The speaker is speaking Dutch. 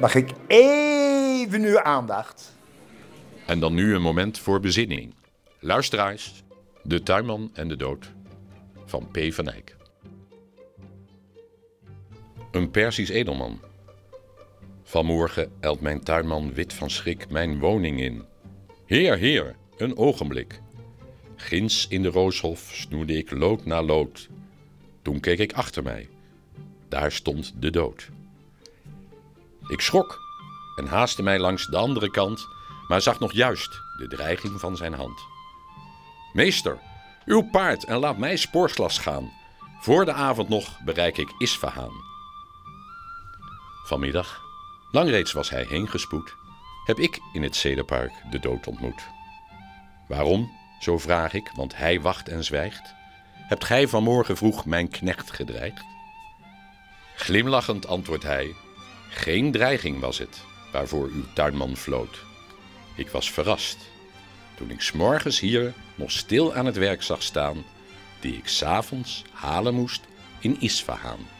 Mag ik even uw aandacht? En dan nu een moment voor bezinning. Luisteraars, De Tuinman en de Dood van P. van Eyck. Een Persisch edelman. Vanmorgen elt mijn tuinman wit van schrik mijn woning in. Heer, heer, een ogenblik. Ginds in de rooshof snoerde ik lood na lood. Toen keek ik achter mij. Daar stond de dood. Ik schrok en haastte mij langs de andere kant, maar zag nog juist de dreiging van zijn hand. Meester, uw paard en laat mij spoorglas gaan. Voor de avond nog bereik ik Isfahaan. Vanmiddag, lang reeds was hij heengespoed, heb ik in het Cederpark de dood ontmoet. Waarom, zo vraag ik, want hij wacht en zwijgt, hebt gij vanmorgen vroeg mijn knecht gedreigd? Glimlachend antwoordt hij, geen dreiging was het waarvoor uw tuinman floot. Ik was verrast toen ik s'morgens hier nog stil aan het werk zag staan, die ik s'avonds halen moest in Isfahaan.